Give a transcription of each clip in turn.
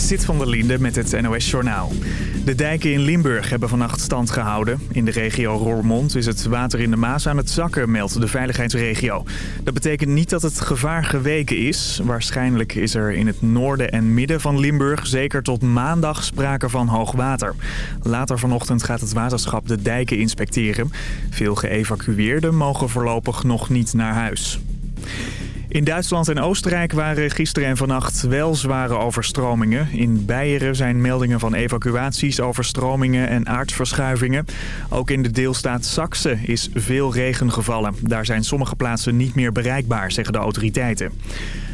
Zit van der Linde met het NOS-journaal. De dijken in Limburg hebben vannacht stand gehouden. In de regio Roermond is het water in de Maas aan het zakken, meldt de veiligheidsregio. Dat betekent niet dat het gevaar geweken is. Waarschijnlijk is er in het noorden en midden van Limburg zeker tot maandag sprake van hoogwater. Later vanochtend gaat het waterschap de dijken inspecteren. Veel geëvacueerden mogen voorlopig nog niet naar huis. In Duitsland en Oostenrijk waren gisteren en vannacht wel zware overstromingen. In Beieren zijn meldingen van evacuaties, overstromingen en aardverschuivingen. Ook in de deelstaat Saxe is veel regen gevallen. Daar zijn sommige plaatsen niet meer bereikbaar, zeggen de autoriteiten.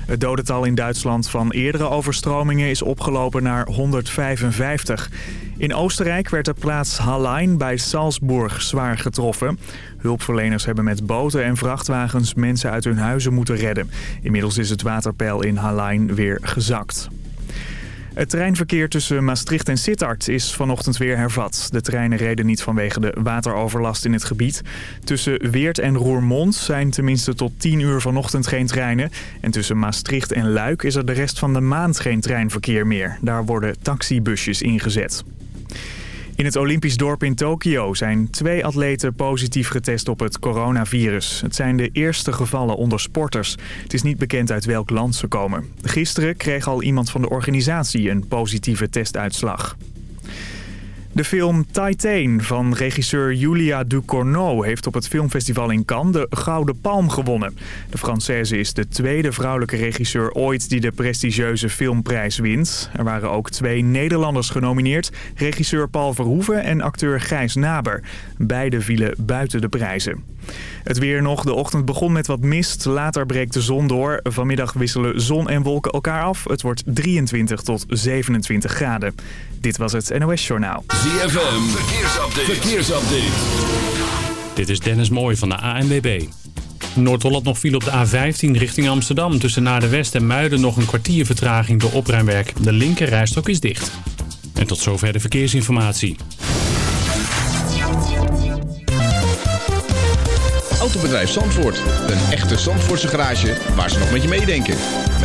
Het dodental in Duitsland van eerdere overstromingen is opgelopen naar 155. In Oostenrijk werd de plaats Hallein bij Salzburg zwaar getroffen. Hulpverleners hebben met boten en vrachtwagens mensen uit hun huizen moeten redden. Inmiddels is het waterpeil in Hallein weer gezakt. Het treinverkeer tussen Maastricht en Sittard is vanochtend weer hervat. De treinen reden niet vanwege de wateroverlast in het gebied. Tussen Weert en Roermond zijn tenminste tot 10 uur vanochtend geen treinen. En tussen Maastricht en Luik is er de rest van de maand geen treinverkeer meer. Daar worden taxibusjes ingezet. In het Olympisch dorp in Tokio zijn twee atleten positief getest op het coronavirus. Het zijn de eerste gevallen onder sporters. Het is niet bekend uit welk land ze komen. Gisteren kreeg al iemand van de organisatie een positieve testuitslag. De film Titan van regisseur Julia Ducournau heeft op het filmfestival in Cannes de Gouden Palm gewonnen. De Française is de tweede vrouwelijke regisseur ooit die de prestigieuze filmprijs wint. Er waren ook twee Nederlanders genomineerd, regisseur Paul Verhoeven en acteur Gijs Naber. Beide vielen buiten de prijzen. Het weer nog. De ochtend begon met wat mist. Later breekt de zon door. Vanmiddag wisselen zon en wolken elkaar af. Het wordt 23 tot 27 graden. Dit was het NOS Journaal. ZFM. Verkeersupdate. Verkeersupdate. Dit is Dennis Mooij van de ANWB. Noord-Holland nog viel op de A15 richting Amsterdam. Tussen Naar de West en Muiden nog een kwartier vertraging door opruimwerk. De linker rijstok is dicht. En tot zover de verkeersinformatie. Autobedrijf Zandvoort. Een echte Zandvoortse garage waar ze nog met je meedenken.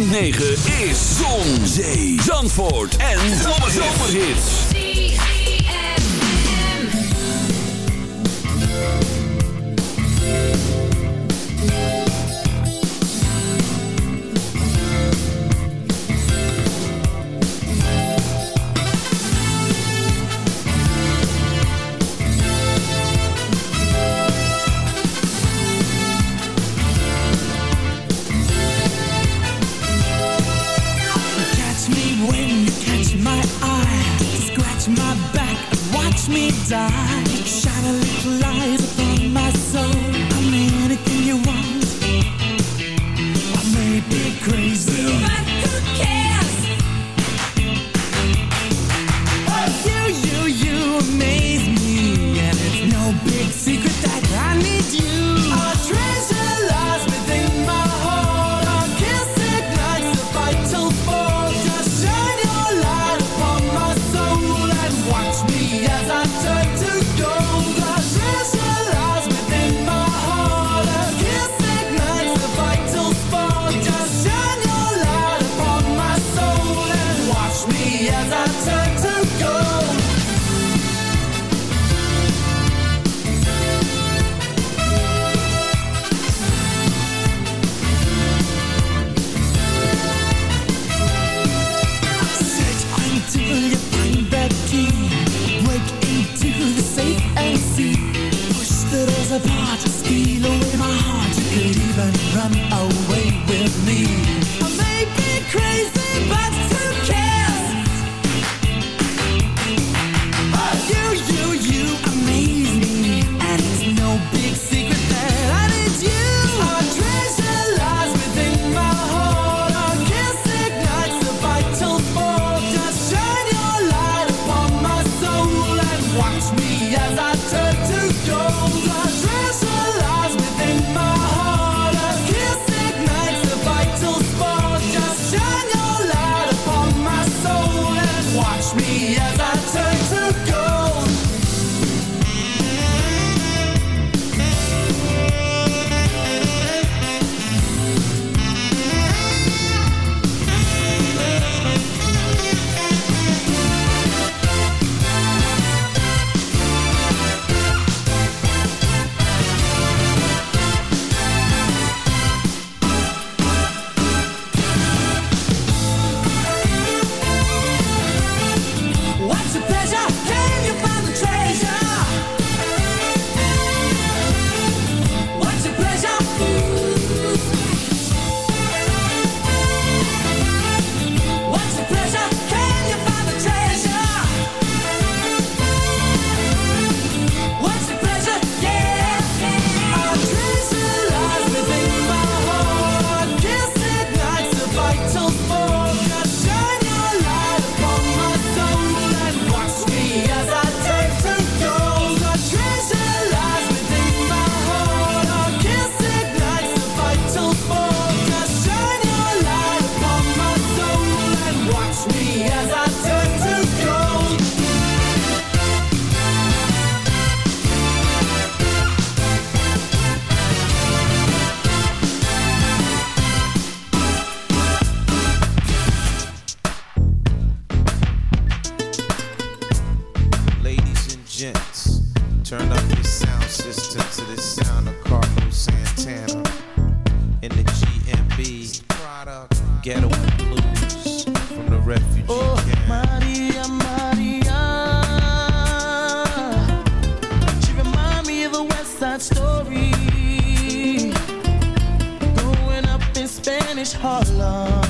106.9 me die. As I Harlem.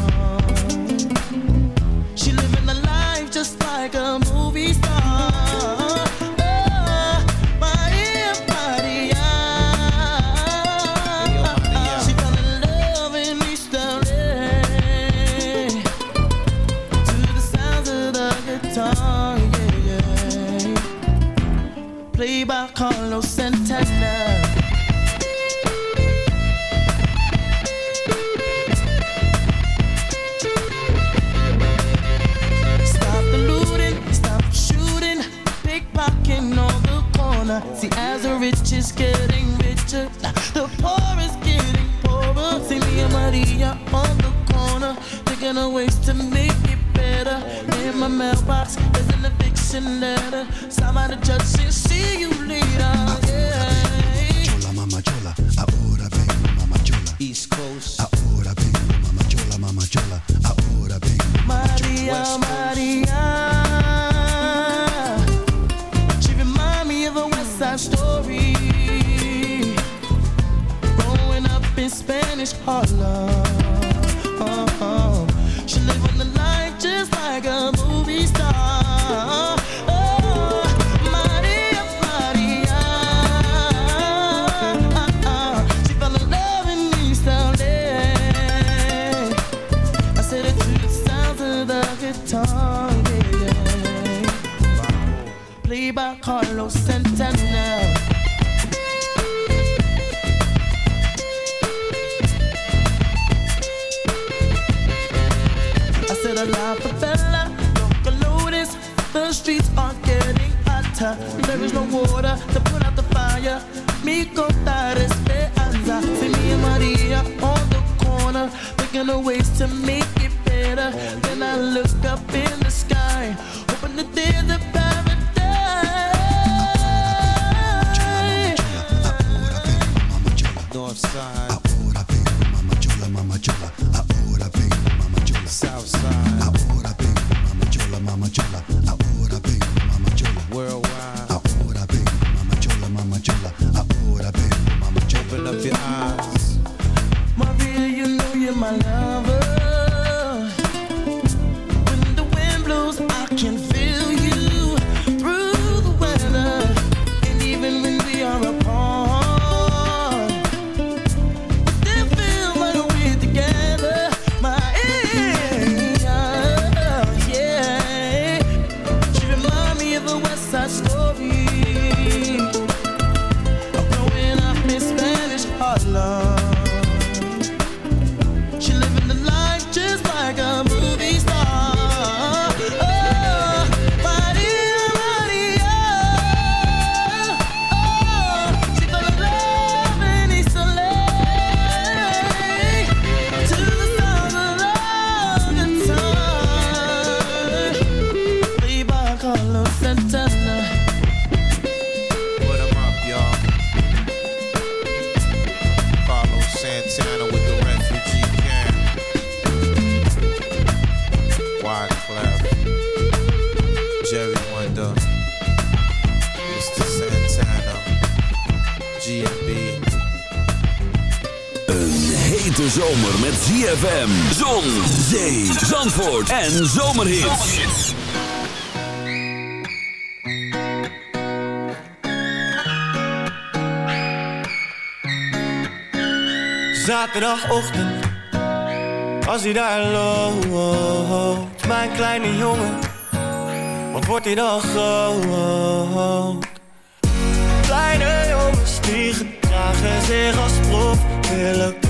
The streets are getting hotter. There is no water to put out the fire. Mi contar esperanza. See me and Maria on the corner, thinking of ways to make it better. Then I look up in the sky, hoping that there's a paradise. North side, Ahora mama chola. Ahora vengo, mama chola. Mama chola, mama chola world. Hete zomer met ZFM, zon, zee, zandvoort en zomerhits. Zaterdagochtend, als hij daar loopt, mijn kleine jongen, wat wordt hij dan groot? Kleine jongens die gedragen zich als prof, willen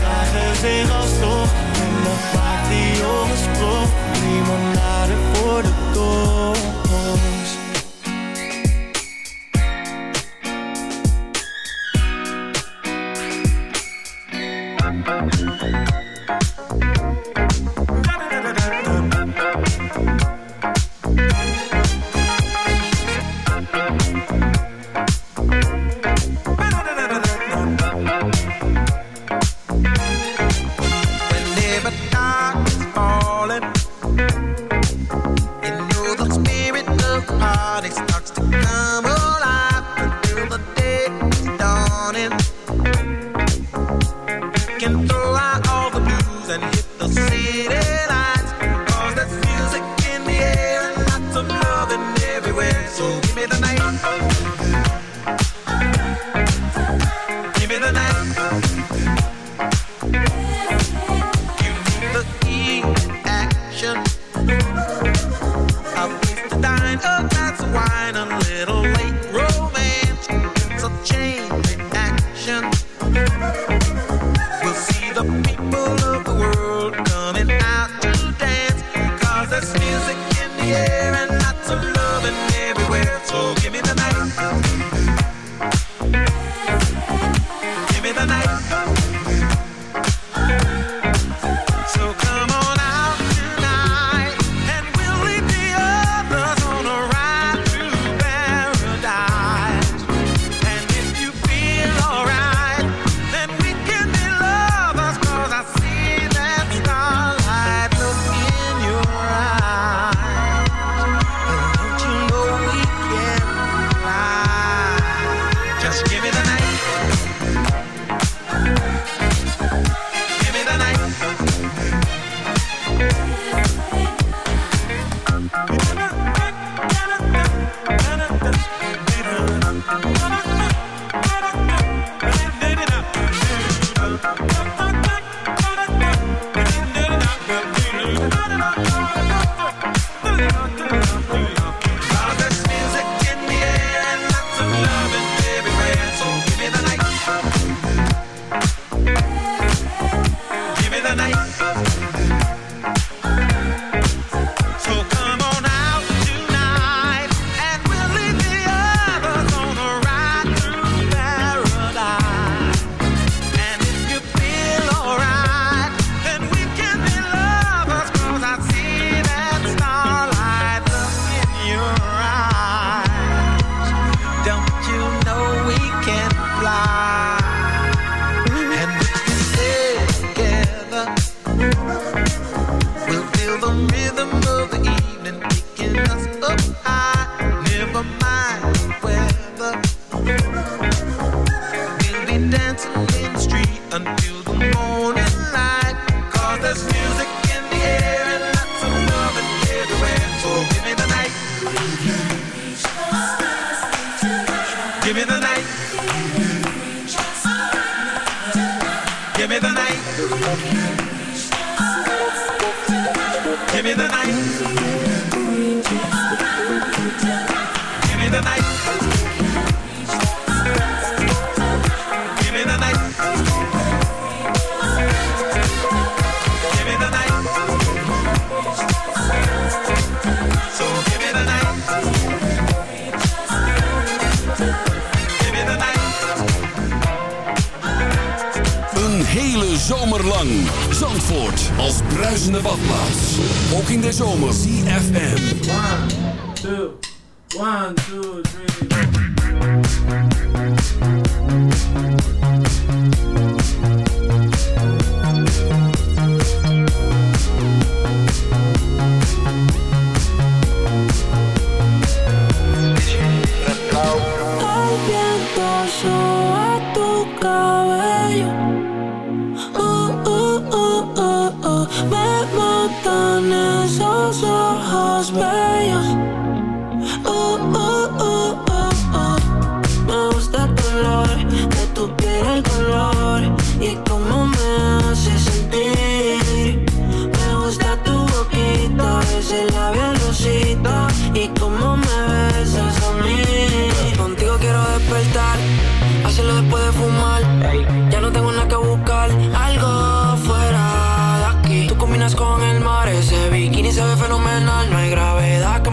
gedragen zich als toch maakt die jongens prof Limonade voor de attention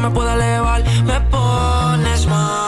me pueda elevar, me pones mal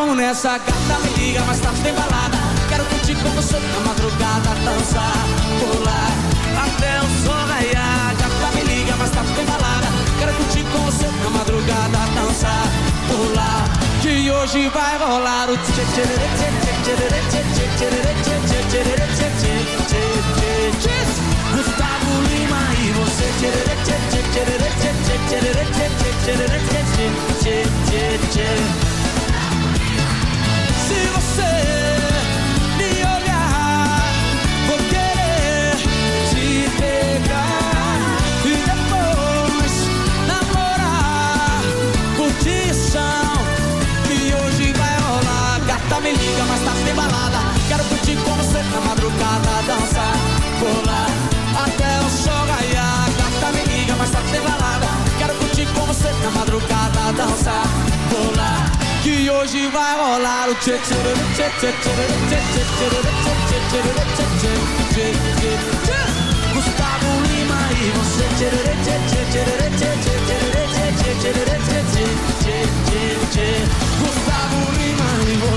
Vamos nessa gata. Me liga mais tarde, tem balada. Quero curtir com você na madrugada, dançar, pular. Até o sol raiar, gata, me liga mais tarde, tem balada. Quero curtir com você na madrugada, dançar, pular. Que hoje vai rolar o tchê tchê tchê tchê tchê tchê tchê tchê tchê tchê tchê tchê tchê tchê tchê e tchê tchê tchê tchê me liga, mas tá sem balada. Quero curtir com você na madrugada, dançar, pular até o sol raiar. Gata me liga, mas tá sem balada. Quero curtir com você na madrugada, dançar, pular. Que hoje vai rolar o tchê tchê tchê tchê tchê tchê tchê tchê tchê tchê tchê tchê tchê e você tchê tchê tchê tchê tchê tchê tchê tchê tchê tchê tchê tchê tchê Gustavo Lima Gata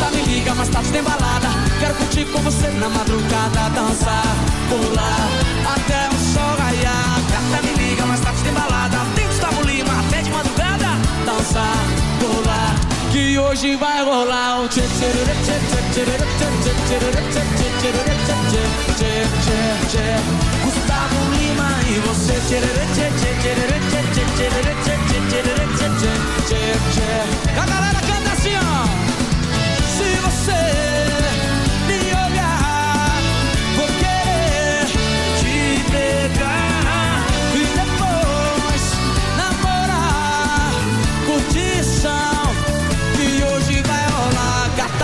tá, me liga mais você. Tá embalada, quero curtir com você na madrugada, dançar, pular até o sol raiar. Gata tá, me liga, mas tá desembalada. Tem Gustavo Lima até de madrugada, dançar. que hoje vai rolar um tchê Gustavo Lima e você A galera canta assim ó Se você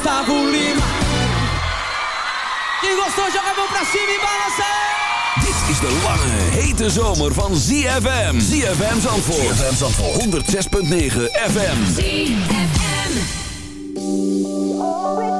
Gustavo Lima Quem gostou joga a mão pra cima e balança Dit is de lange, hete zomer van ZFM. ZFM Zandvoort. ZFM Zandvoort. 106.9 FM. You're